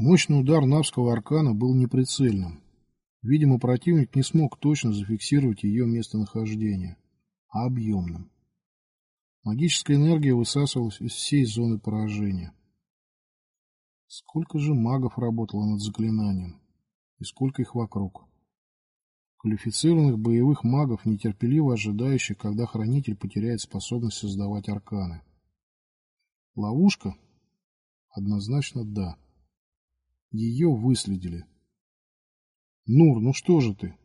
Мощный удар навского аркана был неприцельным. Видимо, противник не смог точно зафиксировать ее местонахождение, а объемным. Магическая энергия высасывалась из всей зоны поражения. Сколько же магов работало над заклинанием? И сколько их вокруг? Квалифицированных боевых магов, нетерпеливо ожидающих, когда хранитель потеряет способность создавать арканы. Ловушка? Однозначно да. Ее выследили. Нур, ну что же ты?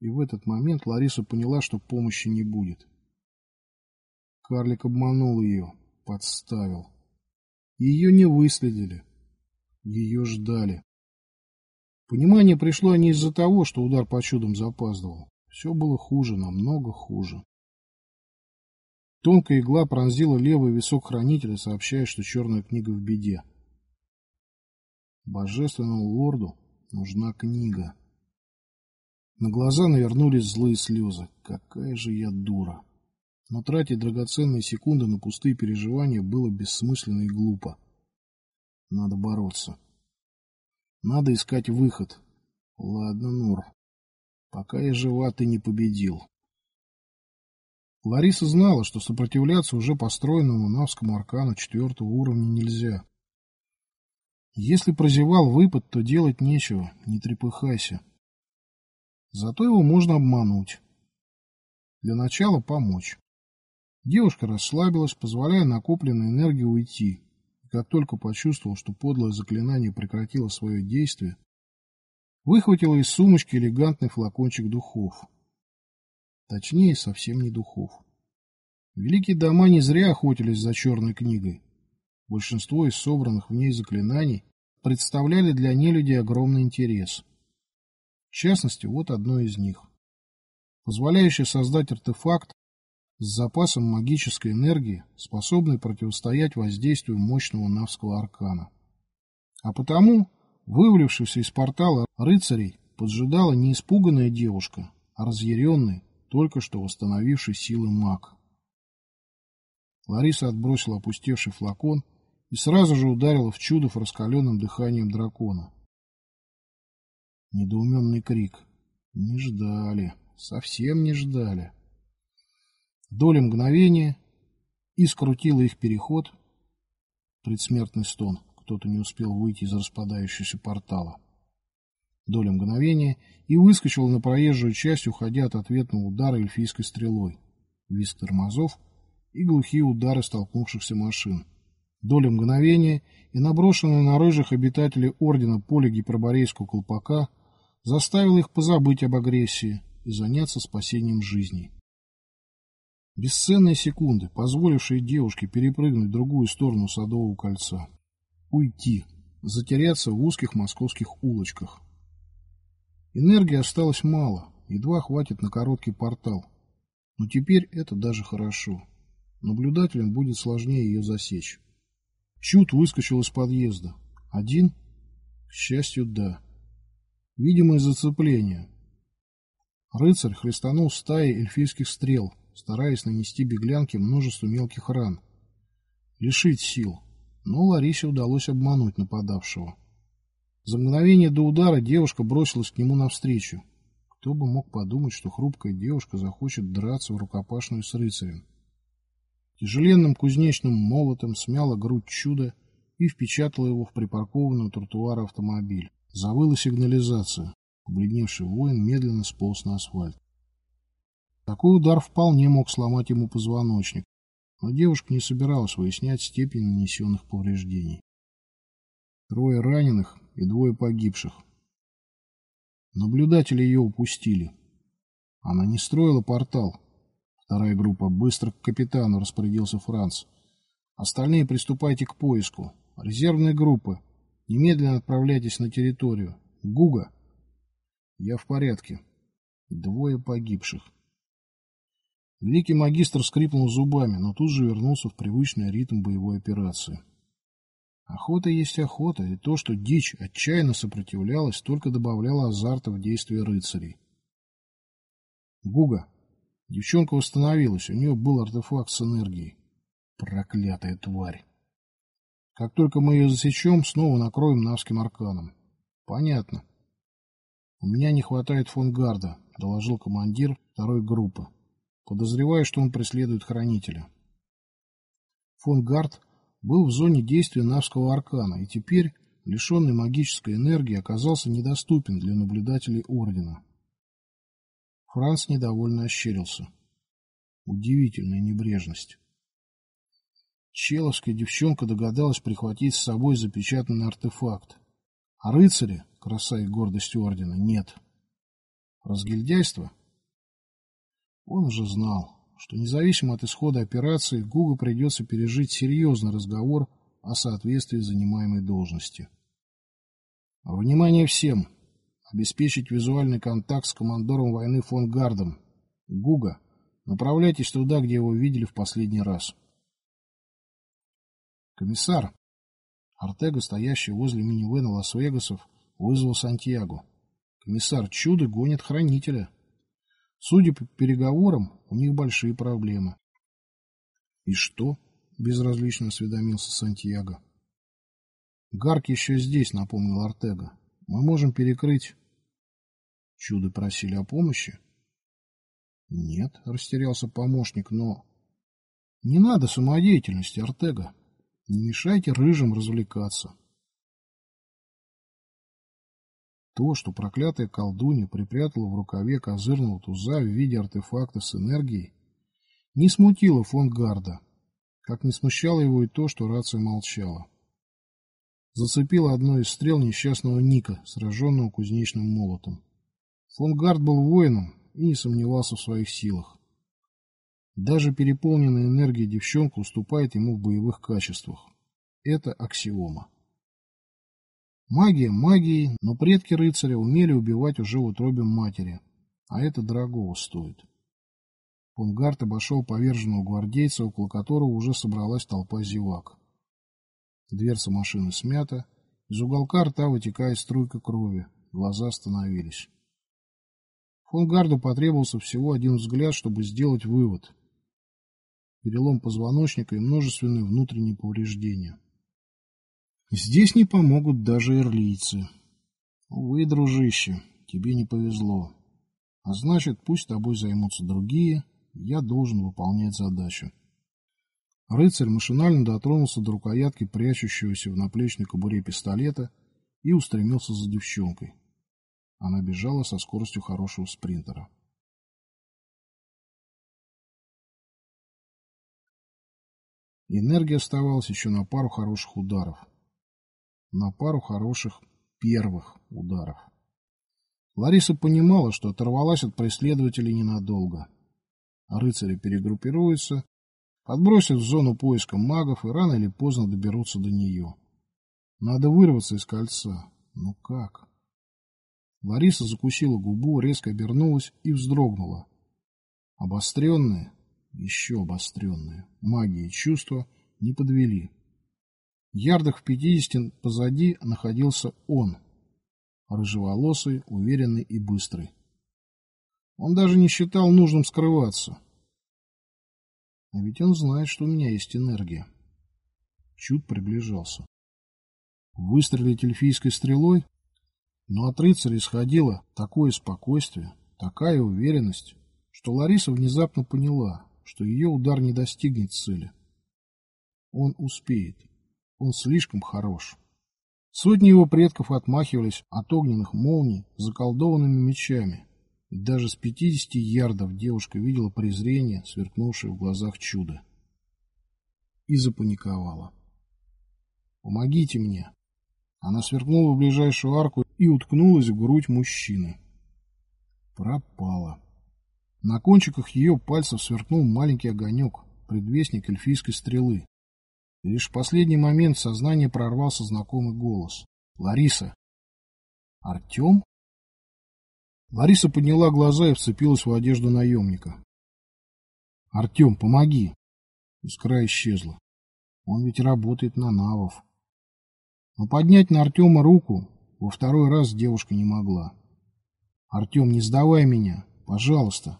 И в этот момент Лариса поняла, что помощи не будет. Карлик обманул ее, подставил. Ее не выследили. Ее ждали. Понимание пришло не из-за того, что удар по чудам запаздывал. Все было хуже, намного хуже. Тонкая игла пронзила левый висок хранителя, сообщая, что черная книга в беде. Божественному лорду нужна книга. На глаза навернулись злые слезы. Какая же я дура. Но тратить драгоценные секунды на пустые переживания было бессмысленно и глупо. Надо бороться. Надо искать выход. Ладно, Нур. Пока я жива, ты не победил. Лариса знала, что сопротивляться уже построенному Навскому аркану четвертого уровня нельзя. Если прозевал выпад, то делать нечего, не трепыхайся. Зато его можно обмануть. Для начала помочь. Девушка расслабилась, позволяя накопленной энергии уйти. И как только почувствовал, что подлое заклинание прекратило свое действие, выхватила из сумочки элегантный флакончик духов. Точнее, совсем не духов. Великие дома не зря охотились за черной книгой. Большинство из собранных в ней заклинаний представляли для нелюдей огромный интерес. В частности, вот одно из них. Позволяющее создать артефакт с запасом магической энергии, способный противостоять воздействию мощного навского аркана. А потому, вывалившийся из портала рыцарей, поджидала не испуганная девушка, а разъяренный, только что восстановивший силы маг. Лариса отбросила опустевший флакон и сразу же ударила в чудов раскаленным дыханием дракона. Недоуменный крик. Не ждали, совсем не ждали. Доля мгновения и скрутила их переход. Предсмертный стон. Кто-то не успел выйти из распадающегося портала. Доля мгновения и выскочила на проезжую часть, уходя от ответного удара эльфийской стрелой. Виск тормозов и глухие удары столкнувшихся машин доля мгновения, и наброшенное на рыжих обитателей ордена поле гиперборейского колпака заставило их позабыть об агрессии и заняться спасением жизней. Бесценные секунды, позволившие девушке перепрыгнуть в другую сторону Садового кольца. Уйти, затеряться в узких московских улочках. Энергии осталось мало, едва хватит на короткий портал. Но теперь это даже хорошо. Наблюдателям будет сложнее ее засечь. Чуд выскочил из подъезда. Один? К счастью, да. Видимое зацепление. Рыцарь хлестанул стаей эльфийских стрел, стараясь нанести беглянке множество мелких ран. Лишить сил. Но Ларисе удалось обмануть нападавшего. За мгновение до удара девушка бросилась к нему навстречу. Кто бы мог подумать, что хрупкая девушка захочет драться в рукопашную с рыцарем. Тяжеленным кузнечным молотом смяла грудь чуда и впечатала его в припаркованный у тротуара автомобиль. Завыла сигнализация. Побледневший воин медленно сполз на асфальт. Такой удар вполне мог сломать ему позвоночник, но девушка не собиралась выяснять степень нанесенных повреждений. Трое раненых и двое погибших. Наблюдатели ее упустили. Она не строила портал, Вторая группа. Быстро к капитану, распорядился Франц. Остальные приступайте к поиску. Резервные группы. Немедленно отправляйтесь на территорию. Гуга. Я в порядке. Двое погибших. Великий магистр скрипнул зубами, но тут же вернулся в привычный ритм боевой операции. Охота есть охота, и то, что дичь отчаянно сопротивлялась, только добавляло азарта в действия рыцарей. Гуга, Девчонка восстановилась, у нее был артефакт с энергией. Проклятая тварь. Как только мы ее засечем, снова накроем Навским арканом. Понятно. У меня не хватает фонгарда, доложил командир второй группы. Подозреваю, что он преследует хранителя. Фонгард был в зоне действия Навского аркана и теперь, лишенный магической энергии, оказался недоступен для наблюдателей Ордена. Франц недовольно ощерился. Удивительная небрежность. Человская девчонка догадалась прихватить с собой запечатанный артефакт. А рыцари, краса и гордость ордена, нет. Разгильдяйство? Он уже знал, что независимо от исхода операции, Гугу придется пережить серьезный разговор о соответствии занимаемой должности. Внимание всем! Обеспечить визуальный контакт с командором войны фон Гардом. Гуга, направляйтесь туда, где его видели в последний раз. Комиссар, Артега, стоящий возле минивэна Лас-Вегасов, вызвал Сантьяго. Комиссар, чудо гонит хранителя. Судя по переговорам, у них большие проблемы. И что? Безразлично осведомился Сантьяго. Гарк еще здесь, напомнил Артега. Мы можем перекрыть Чудо просили о помощи? Нет, растерялся помощник, но... Не надо самодеятельности, Артега. Не мешайте рыжим развлекаться. То, что проклятая колдунья припрятала в рукаве козырного туза в виде артефакта с энергией, не смутило фон Гарда, как не смущало его и то, что рация молчала. Зацепила одно из стрел несчастного Ника, сраженного кузнечным молотом. Фон Гард был воином и не сомневался в своих силах. Даже переполненная энергией девчонка уступает ему в боевых качествах. Это аксиома. Магия магией, но предки рыцаря умели убивать уже в утробе матери, а это дорогого стоит. Фон Гард обошел поверженного гвардейца, около которого уже собралась толпа зевак. Дверца машины смята, из уголка рта вытекает струйка крови, глаза остановились. Фонгарду потребовался всего один взгляд, чтобы сделать вывод. Перелом позвоночника и множественные внутренние повреждения. Здесь не помогут даже эрлийцы. Увы, дружище, тебе не повезло. А значит, пусть тобой займутся другие, я должен выполнять задачу. Рыцарь машинально дотронулся до рукоятки прячущегося в наплечной кобуре пистолета и устремился за девчонкой. Она бежала со скоростью хорошего спринтера. Энергия оставалась еще на пару хороших ударов. На пару хороших первых ударов. Лариса понимала, что оторвалась от преследователей ненадолго. А рыцари перегруппируются, подбросят в зону поиска магов и рано или поздно доберутся до нее. Надо вырваться из кольца. Но как? Лариса закусила губу, резко обернулась и вздрогнула. Обостренные, еще обостренные, магия и чувства не подвели. Ярдах в пятидесяти позади находился он, рыжеволосый, уверенный и быстрый. Он даже не считал нужным скрываться. А ведь он знает, что у меня есть энергия. Чуд приближался. Выстрелить эльфийской стрелой? Но от рыцаря исходило такое спокойствие, такая уверенность, что Лариса внезапно поняла, что ее удар не достигнет цели. Он успеет. Он слишком хорош. Сотни его предков отмахивались от огненных молний заколдованными мечами, и даже с пятидесяти ярдов девушка видела презрение, сверкнувшее в глазах чуда. И запаниковала. «Помогите мне!» Она сверкнула в ближайшую арку и уткнулась в грудь мужчины. Пропала. На кончиках ее пальцев сверкнул маленький огонек, предвестник эльфийской стрелы. И лишь в последний момент сознание прорвался знакомый голос. «Лариса!» «Артем?» Лариса подняла глаза и вцепилась в одежду наемника. «Артем, помоги!» Искра исчезла. Он ведь работает на навов. Но поднять на Артема руку во второй раз девушка не могла. «Артем, не сдавай меня, пожалуйста».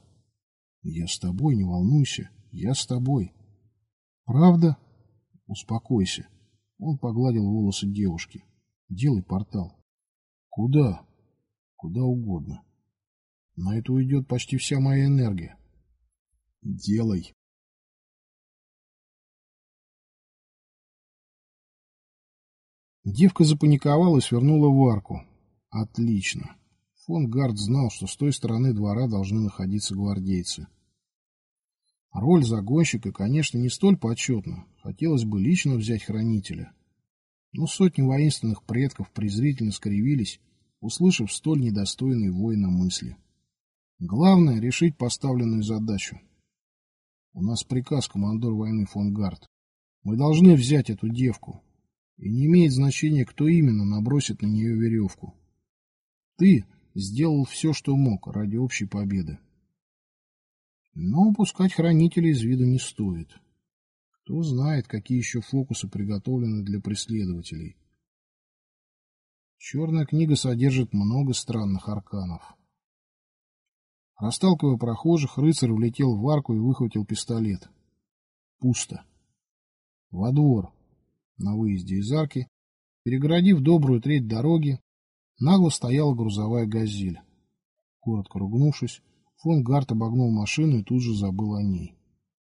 «Я с тобой, не волнуйся, я с тобой». «Правда?» «Успокойся. Он погладил волосы девушки. Делай портал. Куда? Куда угодно. На это уйдет почти вся моя энергия. Делай. Девка запаниковала и свернула в арку. Отлично. Фон Гард знал, что с той стороны двора должны находиться гвардейцы. Роль загонщика, конечно, не столь почетна. Хотелось бы лично взять хранителя. Но сотни воинственных предков презрительно скривились, услышав столь недостойные воина мысли. Главное — решить поставленную задачу. У нас приказ, командор войны фон Гард. Мы должны взять эту девку. И не имеет значения, кто именно набросит на нее веревку. Ты сделал все, что мог ради общей победы. Но упускать хранителя из виду не стоит. Кто знает, какие еще фокусы приготовлены для преследователей. Черная книга содержит много странных арканов. Расталкивая прохожих, рыцарь влетел в арку и выхватил пистолет. Пусто. Во двор, на выезде из арки, перегородив добрую треть дороги, нагло стояла грузовая «Газель». Коротко ругнувшись, фон Гарт обогнул машину и тут же забыл о ней.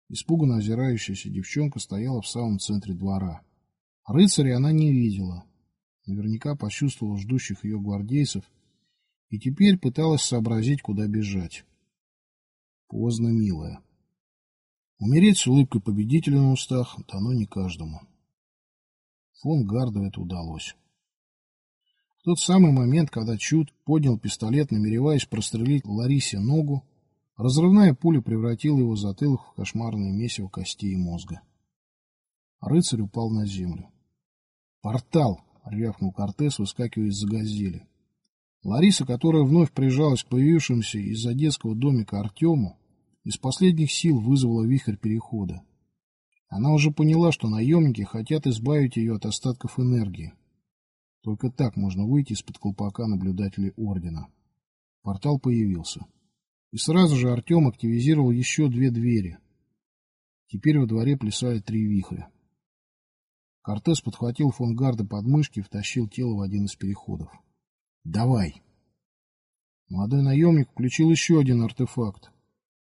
Испуганно озирающаяся девчонка стояла в самом центре двора. Рыцаря она не видела. Наверняка почувствовала ждущих ее гвардейцев и теперь пыталась сообразить, куда бежать. Поздно, милая. Умереть с улыбкой победителя на устах дано не каждому. Фон Гарду это удалось. В тот самый момент, когда Чуд поднял пистолет, намереваясь прострелить Ларисе ногу, Разрывная пуля превратила его затылок в кошмарное месиво костей и мозга. Рыцарь упал на землю. «Портал!» — рявкнул Кортес, выскакивая из-за газели. Лариса, которая вновь прижалась к появившемуся из-за детского домика Артему, из последних сил вызвала вихрь перехода. Она уже поняла, что наемники хотят избавить ее от остатков энергии. Только так можно выйти из-под колпака наблюдателей Ордена. Портал появился. И сразу же Артем активизировал еще две двери. Теперь во дворе плясали три вихря. Кортес подхватил фон Гарда под мышки и втащил тело в один из переходов. «Давай!» Молодой наемник включил еще один артефакт.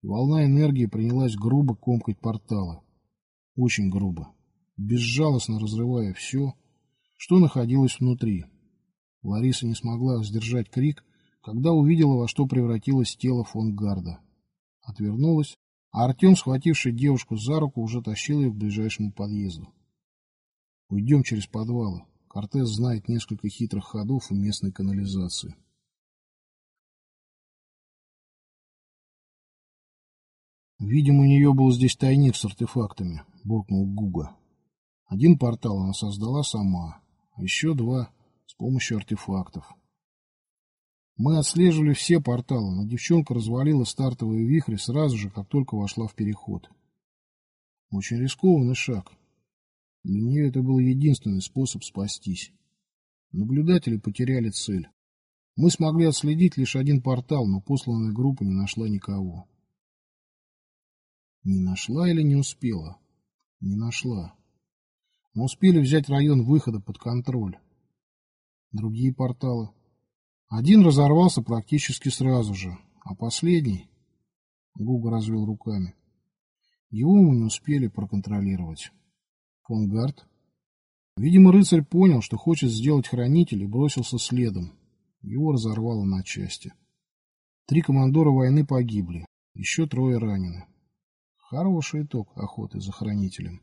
Волна энергии принялась грубо комкать порталы. Очень грубо. Безжалостно разрывая все, что находилось внутри. Лариса не смогла сдержать крик когда увидела, во что превратилось тело фон Гарда. Отвернулась, а Артем, схвативший девушку за руку, уже тащил ее к ближайшему подъезду. «Уйдем через подвалы. Кортес знает несколько хитрых ходов у местной канализации». «Видимо, у нее был здесь тайник с артефактами», — буркнул Гуга. «Один портал она создала сама, а еще два с помощью артефактов». Мы отслеживали все порталы, но девчонка развалила стартовые вихри сразу же, как только вошла в переход. Очень рискованный шаг. Для нее это был единственный способ спастись. Наблюдатели потеряли цель. Мы смогли отследить лишь один портал, но посланная группа не нашла никого. Не нашла или не успела? Не нашла. Мы успели взять район выхода под контроль. Другие порталы один разорвался практически сразу же, а последний... Гуга развел руками. Его мы не успели проконтролировать. Фонгард. Видимо, рыцарь понял, что хочет сделать хранитель и бросился следом. Его разорвало на части. Три командора войны погибли, еще трое ранены. Хороший итог охоты за хранителем.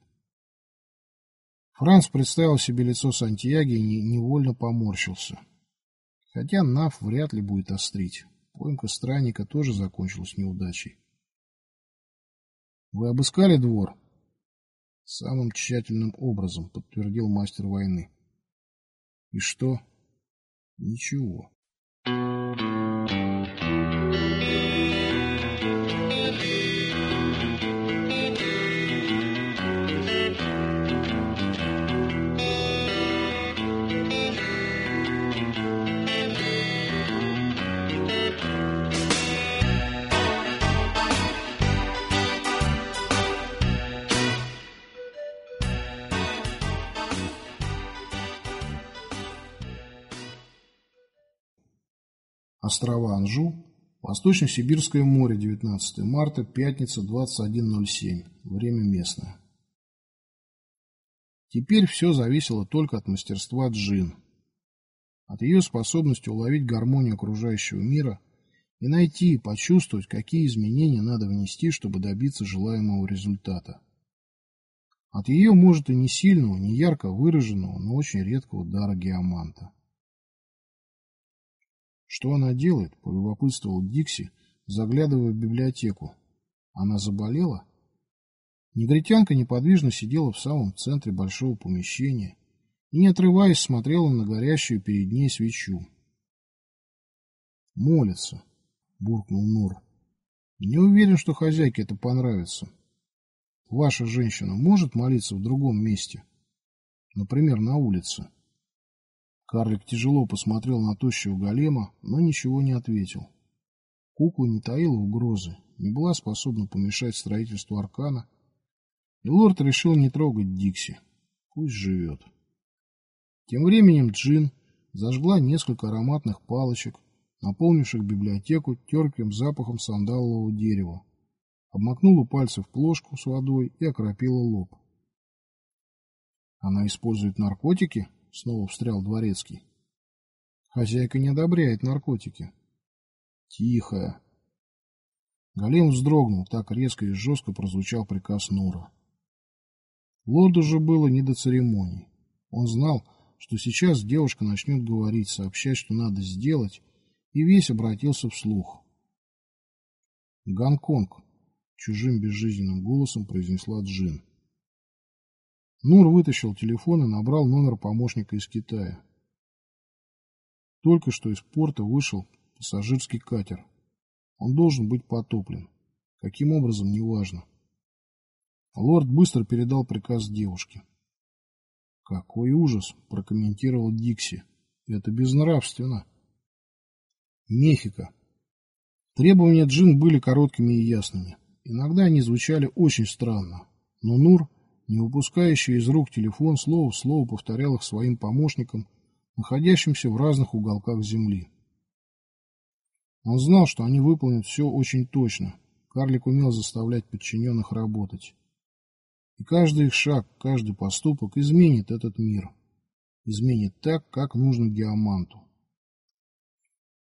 Франц представил себе лицо Сантьяги и невольно поморщился. Хотя Нав вряд ли будет острить. Поимка странника тоже закончилась неудачей. Вы обыскали двор? Самым тщательным образом, подтвердил мастер войны. И что? Ничего. Острова Анжу, Восточно-Сибирское море, 19 марта, пятница, 21.07. Время местное. Теперь все зависело только от мастерства Джин, от ее способности уловить гармонию окружающего мира и найти, почувствовать, какие изменения надо внести, чтобы добиться желаемого результата. От ее, может, и не сильного, не ярко выраженного, но очень редкого дара геоманта. Что она делает? Полюбопытствовал Дикси, заглядывая в библиотеку. Она заболела? Негритянка неподвижно сидела в самом центре большого помещения и, не отрываясь, смотрела на горящую перед ней свечу. «Молится», — буркнул Нур. «Не уверен, что хозяйке это понравится. Ваша женщина может молиться в другом месте? Например, на улице?» Карлик тяжело посмотрел на тощего голема, но ничего не ответил. Кукла не таила угрозы, не была способна помешать строительству аркана, и лорд решил не трогать Дикси. Пусть живет. Тем временем Джин зажгла несколько ароматных палочек, наполнивших библиотеку терпким запахом сандалового дерева, обмакнула пальцы в плошку с водой и окропила лоб. Она использует наркотики? Снова встрял дворецкий. Хозяйка не одобряет наркотики. Тихо. Галим вздрогнул, так резко и жестко прозвучал приказ Нура. Лорду же было не до церемоний. Он знал, что сейчас девушка начнет говорить, сообщать, что надо сделать, и весь обратился вслух. «Гонконг», — чужим безжизненным голосом произнесла Джин. Нур вытащил телефон и набрал номер помощника из Китая. Только что из порта вышел пассажирский катер. Он должен быть потоплен. Каким образом, неважно. Лорд быстро передал приказ девушке. «Какой ужас!» – прокомментировал Дикси. «Это безнравственно». Мехико. Требования Джин были короткими и ясными. Иногда они звучали очень странно, но Нур не упускающий из рук телефон, слово в слово повторял их своим помощникам, находящимся в разных уголках земли. Он знал, что они выполнят все очень точно. Карлик умел заставлять подчиненных работать. И каждый их шаг, каждый поступок изменит этот мир. Изменит так, как нужно Геоманту.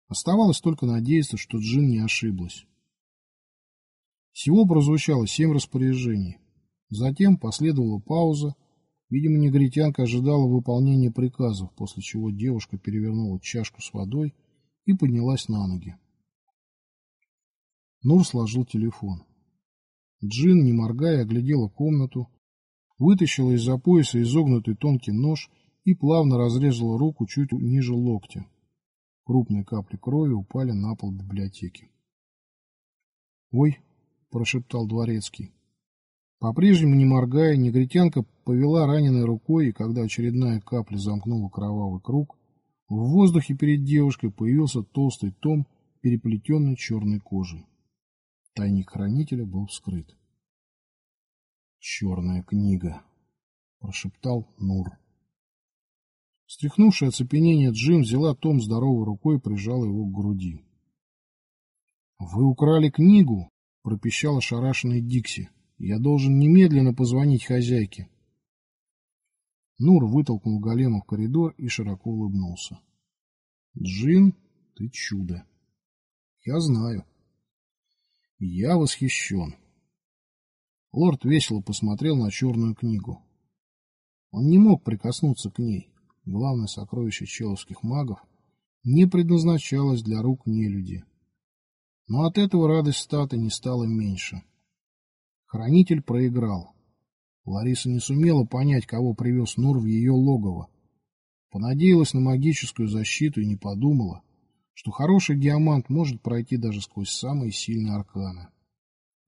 Оставалось только надеяться, что Джин не ошиблась. Всего прозвучало семь распоряжений. Затем последовала пауза. Видимо, негритянка ожидала выполнения приказов, после чего девушка перевернула чашку с водой и поднялась на ноги. Нур сложил телефон. Джин, не моргая, оглядела комнату, вытащила из-за пояса изогнутый тонкий нож и плавно разрезала руку чуть ниже локтя. Крупные капли крови упали на пол библиотеки. «Ой!» – прошептал дворецкий. По-прежнему не моргая, негритянка повела раненой рукой, и когда очередная капля замкнула кровавый круг, в воздухе перед девушкой появился толстый том, переплетенный черной кожей. Тайник хранителя был вскрыт. «Черная книга», — прошептал Нур. Стряхнувшая оцепенение Джим взяла том здоровой рукой и прижала его к груди. «Вы украли книгу?» — пропищала шарашенный Дикси. Я должен немедленно позвонить хозяйке. Нур вытолкнул голема в коридор и широко улыбнулся. Джин, ты чудо. Я знаю. Я восхищен. Лорд весело посмотрел на черную книгу. Он не мог прикоснуться к ней. Главное сокровище человских магов не предназначалось для рук нелюди. Но от этого радость статы не стала меньше. Хранитель проиграл. Лариса не сумела понять, кого привез Нур в ее логово. Понадеялась на магическую защиту и не подумала, что хороший диамант может пройти даже сквозь самые сильные арканы.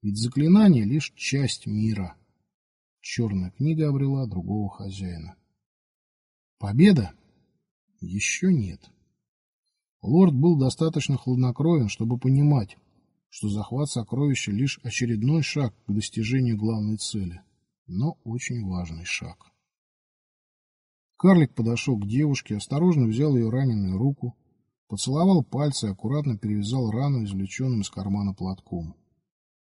Ведь заклинание — лишь часть мира. Черная книга обрела другого хозяина. Победа? Еще нет. Лорд был достаточно хладнокровен, чтобы понимать, что захват сокровища лишь очередной шаг к достижению главной цели, но очень важный шаг. Карлик подошел к девушке, осторожно взял ее раненую руку, Поцеловал пальцы и аккуратно перевязал рану, извлеченным из кармана платком.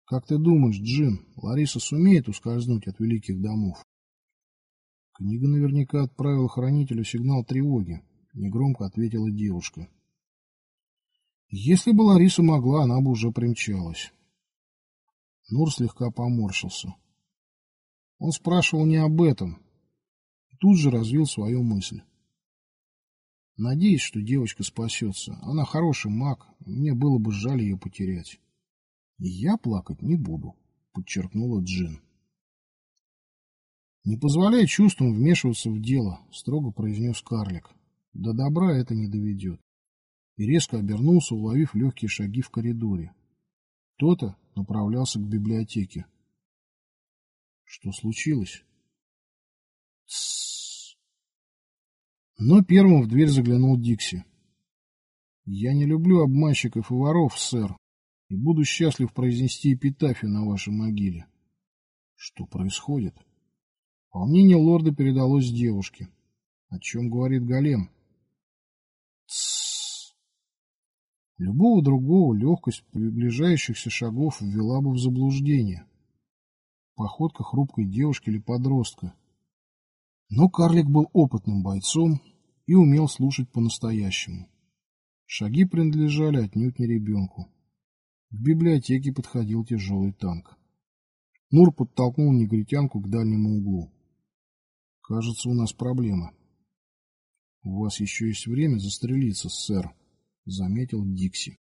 «Как ты думаешь, Джин, Лариса сумеет ускользнуть от великих домов?» Книга наверняка отправила хранителю сигнал тревоги, негромко ответила девушка. Если бы Лариса могла, она бы уже примчалась. Нур слегка поморщился. Он спрашивал не об этом. И тут же развил свою мысль. Надеюсь, что девочка спасется. Она хороший маг, мне было бы жаль ее потерять. И я плакать не буду, подчеркнула Джин. Не позволяй чувствам вмешиваться в дело, строго произнес карлик. До добра это не доведет. И резко обернулся, уловив легкие шаги в коридоре. Кто-то направлялся к библиотеке. Что случилось? Но первым в дверь заглянул Дикси. «Я не люблю обманщиков и воров, сэр, и буду счастлив произнести эпитафию на вашей могиле». «Что происходит?» Волнение лорда передалось девушке. О чем говорит голем? Тссс. Любого другого легкость приближающихся шагов ввела бы в заблуждение. Походка хрупкой девушки или подростка, но карлик был опытным бойцом и умел слушать по-настоящему. Шаги принадлежали отнюдь не ребенку. К библиотеке подходил тяжелый танк. Нур подтолкнул негритянку к дальнему углу. «Кажется, у нас проблема». «У вас еще есть время застрелиться, сэр», — заметил Дикси.